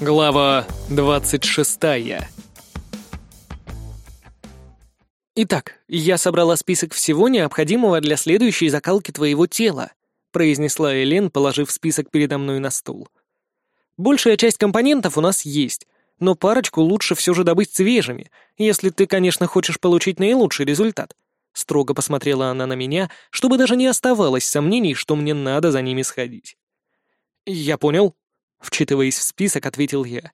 Глава 26 «Итак, я собрала список всего необходимого для следующей закалки твоего тела», произнесла Элен, положив список передо мной на стол. «Большая часть компонентов у нас есть, но парочку лучше все же добыть свежими, если ты, конечно, хочешь получить наилучший результат». Строго посмотрела она на меня, чтобы даже не оставалось сомнений, что мне надо за ними сходить. «Я понял», — вчитываясь в список, ответил я.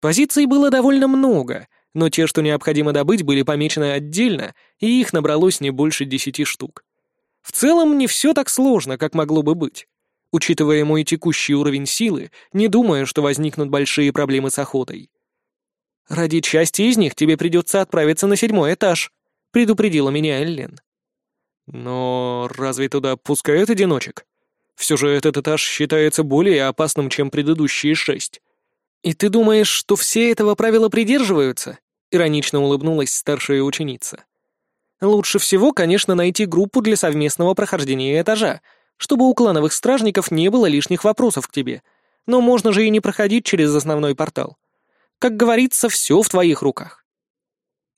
Позиций было довольно много, но те, что необходимо добыть, были помечены отдельно, и их набралось не больше десяти штук. В целом, не все так сложно, как могло бы быть. Учитывая мой текущий уровень силы, не думаю, что возникнут большие проблемы с охотой. «Ради части из них тебе придется отправиться на седьмой этаж», — предупредила меня Эллен. «Но разве туда пускают одиночек? Все же этот этаж считается более опасным, чем предыдущие шесть». «И ты думаешь, что все этого правила придерживаются?» — иронично улыбнулась старшая ученица. «Лучше всего, конечно, найти группу для совместного прохождения этажа, чтобы у клановых стражников не было лишних вопросов к тебе. Но можно же и не проходить через основной портал. Как говорится, все в твоих руках».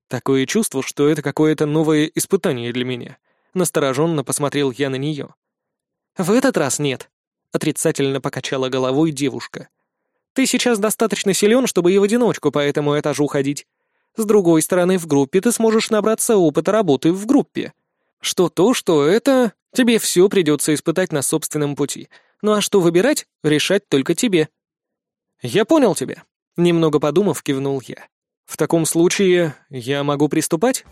Такое чувство, что это какое-то новое испытание для меня. Настороженно посмотрел я на нее. «В этот раз нет», — отрицательно покачала головой девушка. Ты сейчас достаточно силен, чтобы и в одиночку по этому этажу ходить. С другой стороны, в группе ты сможешь набраться опыта работы в группе. Что то, что это, тебе все придется испытать на собственном пути. Ну а что выбирать, решать только тебе. Я понял тебя. Немного подумав, кивнул я. В таком случае я могу приступать?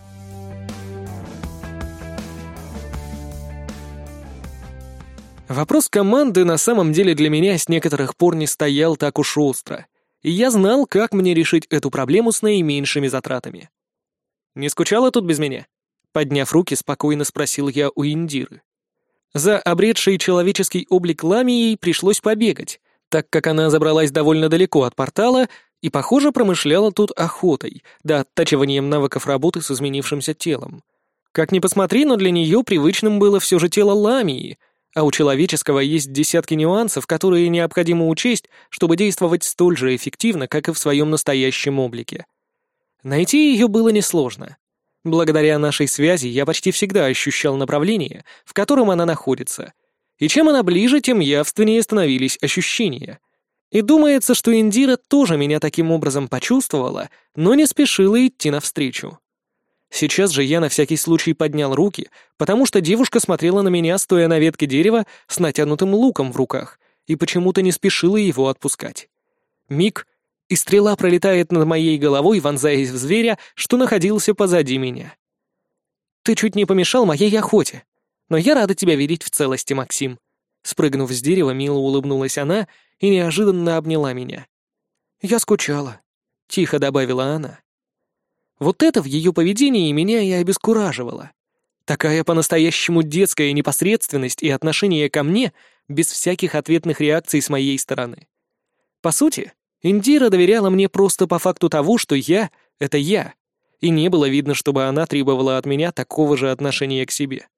Вопрос команды на самом деле для меня с некоторых пор не стоял так уж остро, и я знал, как мне решить эту проблему с наименьшими затратами. «Не скучала тут без меня?» Подняв руки, спокойно спросил я у Индиры. За обретший человеческий облик Ламией пришлось побегать, так как она забралась довольно далеко от портала и, похоже, промышляла тут охотой, да оттачиванием навыков работы с изменившимся телом. Как ни посмотри, но для нее привычным было все же тело Ламии — а у человеческого есть десятки нюансов, которые необходимо учесть, чтобы действовать столь же эффективно, как и в своем настоящем облике. Найти ее было несложно. Благодаря нашей связи я почти всегда ощущал направление, в котором она находится. И чем она ближе, тем явственнее становились ощущения. И думается, что Индира тоже меня таким образом почувствовала, но не спешила идти навстречу. Сейчас же я на всякий случай поднял руки, потому что девушка смотрела на меня, стоя на ветке дерева с натянутым луком в руках, и почему-то не спешила его отпускать. Миг, и стрела пролетает над моей головой, вонзаясь в зверя, что находился позади меня. «Ты чуть не помешал моей охоте, но я рада тебя видеть в целости, Максим». Спрыгнув с дерева, мило улыбнулась она и неожиданно обняла меня. «Я скучала», — тихо добавила она. Вот это в ее поведении меня и обескураживало. Такая по-настоящему детская непосредственность и отношение ко мне без всяких ответных реакций с моей стороны. По сути, Индира доверяла мне просто по факту того, что я — это я, и не было видно, чтобы она требовала от меня такого же отношения к себе.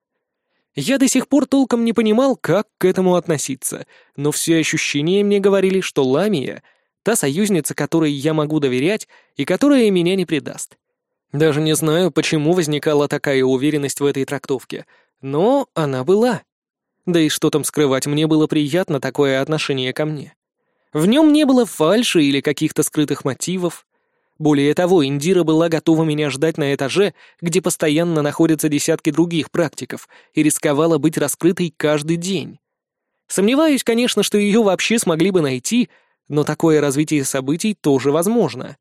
Я до сих пор толком не понимал, как к этому относиться, но все ощущения мне говорили, что Ламия — та союзница, которой я могу доверять и которая меня не предаст. Даже не знаю, почему возникала такая уверенность в этой трактовке, но она была. Да и что там скрывать, мне было приятно такое отношение ко мне. В нем не было фальши или каких-то скрытых мотивов. Более того, Индира была готова меня ждать на этаже, где постоянно находятся десятки других практиков, и рисковала быть раскрытой каждый день. Сомневаюсь, конечно, что ее вообще смогли бы найти, но такое развитие событий тоже возможно.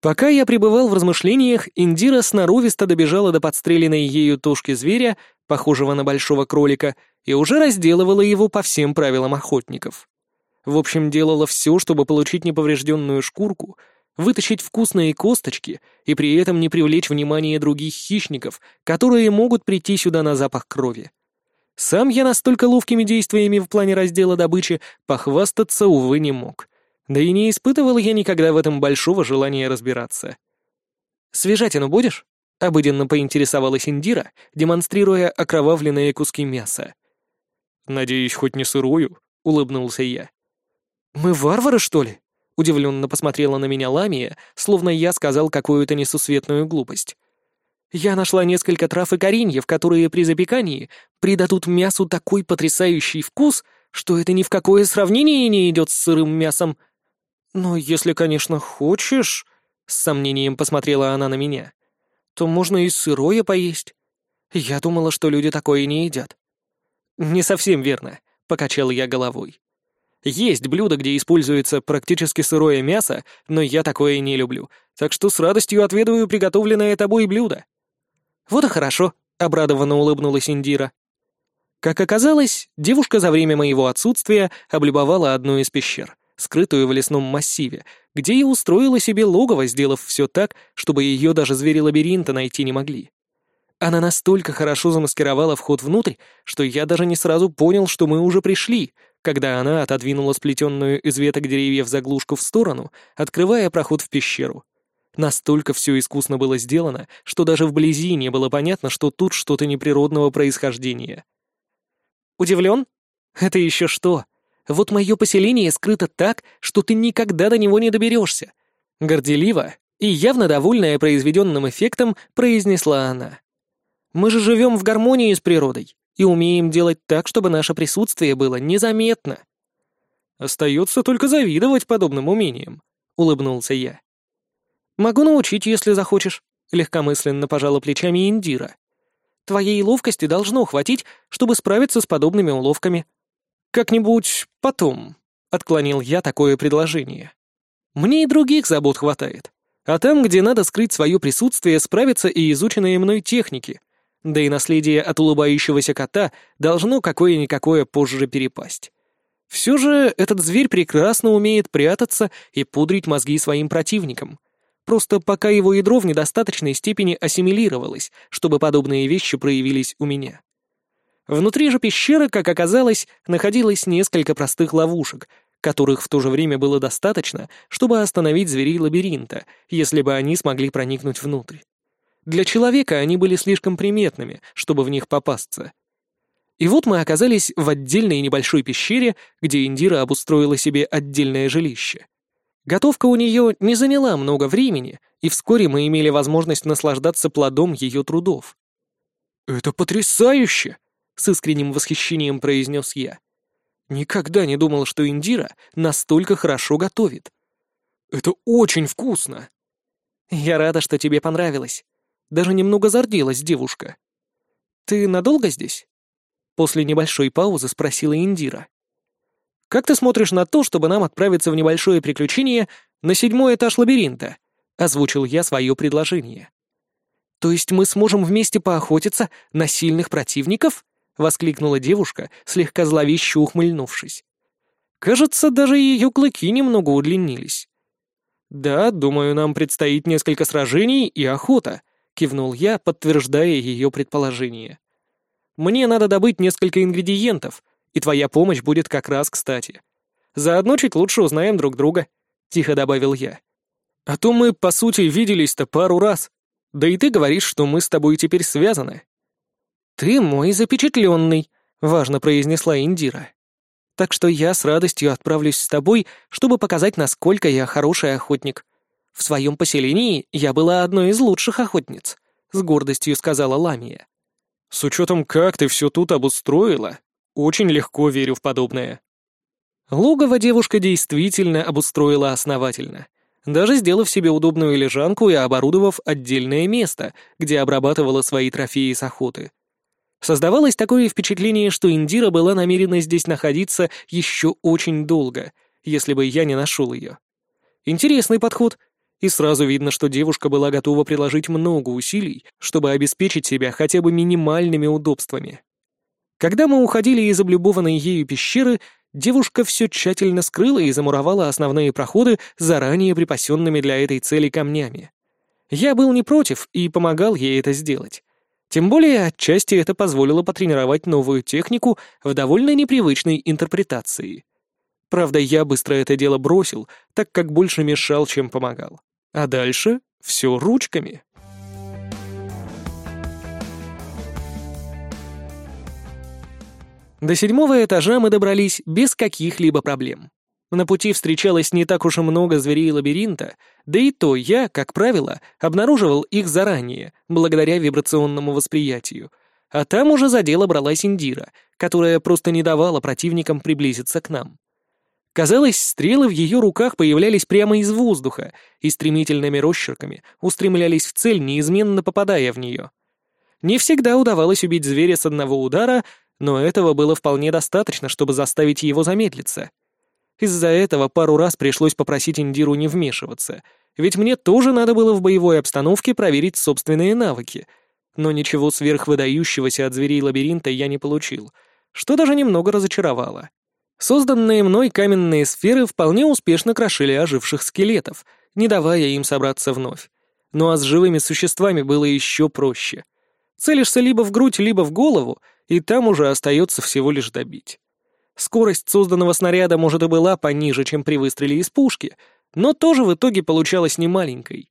Пока я пребывал в размышлениях, Индира сноровисто добежала до подстреленной ею тушки зверя, похожего на большого кролика, и уже разделывала его по всем правилам охотников. В общем, делала все, чтобы получить неповрежденную шкурку, вытащить вкусные косточки и при этом не привлечь внимание других хищников, которые могут прийти сюда на запах крови. Сам я настолько ловкими действиями в плане раздела добычи похвастаться, увы, не мог — да и не испытывал я никогда в этом большого желания разбираться. «Свежатину будешь?» — обыденно поинтересовалась Индира, демонстрируя окровавленные куски мяса. «Надеюсь, хоть не сырую?» — улыбнулся я. «Мы варвары, что ли?» — Удивленно посмотрела на меня Ламия, словно я сказал какую-то несусветную глупость. Я нашла несколько трав и кореньев, которые при запекании придадут мясу такой потрясающий вкус, что это ни в какое сравнение не идет с сырым мясом. Но если, конечно, хочешь, — с сомнением посмотрела она на меня, — то можно и сырое поесть. Я думала, что люди такое не едят. Не совсем верно, — покачал я головой. Есть блюда, где используется практически сырое мясо, но я такое не люблю, так что с радостью отведываю приготовленное тобой блюдо. «Вот и хорошо», — обрадованно улыбнулась Индира. Как оказалось, девушка за время моего отсутствия облюбовала одну из пещер, скрытую в лесном массиве, где и устроила себе логово, сделав все так, чтобы ее даже звери лабиринта найти не могли. Она настолько хорошо замаскировала вход внутрь, что я даже не сразу понял, что мы уже пришли, когда она отодвинула сплетенную из веток деревьев заглушку в сторону, открывая проход в пещеру. Настолько все искусно было сделано, что даже вблизи не было понятно, что тут что-то неприродного происхождения. Удивлен? Это еще что? Вот мое поселение скрыто так, что ты никогда до него не доберешься. Горделиво и явно довольная произведенным эффектом произнесла она. Мы же живем в гармонии с природой и умеем делать так, чтобы наше присутствие было незаметно. Остается только завидовать подобным умениям, улыбнулся я. «Могу научить, если захочешь», — легкомысленно пожала плечами Индира. «Твоей ловкости должно хватить, чтобы справиться с подобными уловками». «Как-нибудь потом», — отклонил я такое предложение. «Мне и других забот хватает. А там, где надо скрыть свое присутствие, справятся и изученные мной техники. Да и наследие от улыбающегося кота должно какое-никакое позже перепасть. Все же этот зверь прекрасно умеет прятаться и пудрить мозги своим противникам. Просто пока его ядро в недостаточной степени ассимилировалось, чтобы подобные вещи проявились у меня. Внутри же пещеры, как оказалось, находилось несколько простых ловушек, которых в то же время было достаточно, чтобы остановить зверей лабиринта, если бы они смогли проникнуть внутрь. Для человека они были слишком приметными, чтобы в них попасться. И вот мы оказались в отдельной небольшой пещере, где Индира обустроила себе отдельное жилище. Готовка у нее не заняла много времени, и вскоре мы имели возможность наслаждаться плодом ее трудов. «Это потрясающе!» — с искренним восхищением произнес я. Никогда не думал, что Индира настолько хорошо готовит. «Это очень вкусно!» «Я рада, что тебе понравилось. Даже немного зарделась девушка. Ты надолго здесь?» После небольшой паузы спросила Индира. Как ты смотришь на то, чтобы нам отправиться в небольшое приключение на седьмой этаж лабиринта?» — озвучил я свое предложение. «То есть мы сможем вместе поохотиться на сильных противников?» — воскликнула девушка, слегка зловеще ухмыльнувшись. Кажется, даже ее клыки немного удлинились. «Да, думаю, нам предстоит несколько сражений и охота», — кивнул я, подтверждая ее предположение. «Мне надо добыть несколько ингредиентов, и твоя помощь будет как раз кстати. Заодно чуть лучше узнаем друг друга», — тихо добавил я. «А то мы, по сути, виделись-то пару раз. Да и ты говоришь, что мы с тобой теперь связаны». «Ты мой запечатленный», — важно произнесла Индира. «Так что я с радостью отправлюсь с тобой, чтобы показать, насколько я хороший охотник. В своем поселении я была одной из лучших охотниц», — с гордостью сказала Ламия. «С учетом, как ты все тут обустроила, очень легко верю в подобное. Логово девушка действительно обустроила основательно, даже сделав себе удобную лежанку и оборудовав отдельное место, где обрабатывала свои трофеи с охоты. Создавалось такое впечатление, что Индира была намерена здесь находиться еще очень долго, если бы я не нашел ее. Интересный подход, и сразу видно, что девушка была готова приложить много усилий, чтобы обеспечить себя хотя бы минимальными удобствами. Когда мы уходили из облюбованной ею пещеры, девушка все тщательно скрыла и замуровала основные проходы заранее припасенными для этой цели камнями. Я был не против и помогал ей это сделать. Тем более, отчасти это позволило потренировать новую технику в довольно непривычной интерпретации. Правда, я быстро это дело бросил, так как больше мешал, чем помогал. А дальше все ручками. До седьмого этажа мы добрались без каких-либо проблем. На пути встречалось не так уж и много зверей лабиринта, да и то я, как правило, обнаруживал их заранее, благодаря вибрационному восприятию. А там уже за дело бралась Индира, которая просто не давала противникам приблизиться к нам. Казалось, стрелы в ее руках появлялись прямо из воздуха и стремительными росчерками устремлялись в цель, неизменно попадая в нее. Не всегда удавалось убить зверя с одного удара, но этого было вполне достаточно, чтобы заставить его замедлиться. Из-за этого пару раз пришлось попросить Индиру не вмешиваться, ведь мне тоже надо было в боевой обстановке проверить собственные навыки. Но ничего сверхвыдающегося от зверей лабиринта я не получил, что даже немного разочаровало. Созданные мной каменные сферы вполне успешно крошили оживших скелетов, не давая им собраться вновь. Ну а с живыми существами было еще проще. Целишься либо в грудь, либо в голову, и там уже остается всего лишь добить. Скорость созданного снаряда, может, и была пониже, чем при выстреле из пушки, но тоже в итоге получалась немаленькой.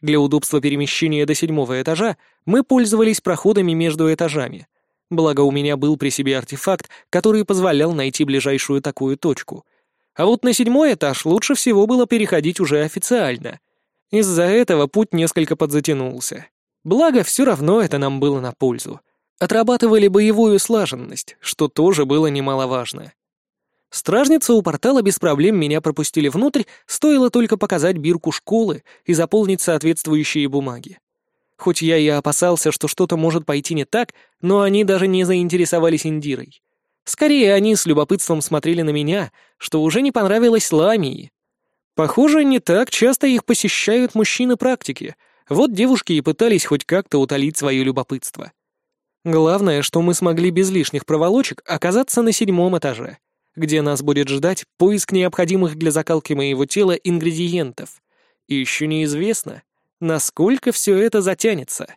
Для удобства перемещения до седьмого этажа мы пользовались проходами между этажами. Благо у меня был при себе артефакт, который позволял найти ближайшую такую точку. А вот на седьмой этаж лучше всего было переходить уже официально. Из-за этого путь несколько подзатянулся. Благо, все равно это нам было на пользу. Отрабатывали боевую слаженность, что тоже было немаловажно. Стражница у портала без проблем меня пропустили внутрь, стоило только показать бирку школы и заполнить соответствующие бумаги. Хоть я и опасался, что что-то может пойти не так, но они даже не заинтересовались Индирой. Скорее, они с любопытством смотрели на меня, что уже не понравилось Ламии. Похоже, не так часто их посещают мужчины практики. Вот девушки и пытались хоть как-то утолить свое любопытство. Главное, что мы смогли без лишних проволочек оказаться на седьмом этаже, где нас будет ждать поиск необходимых для закалки моего тела ингредиентов. И еще неизвестно, насколько все это затянется.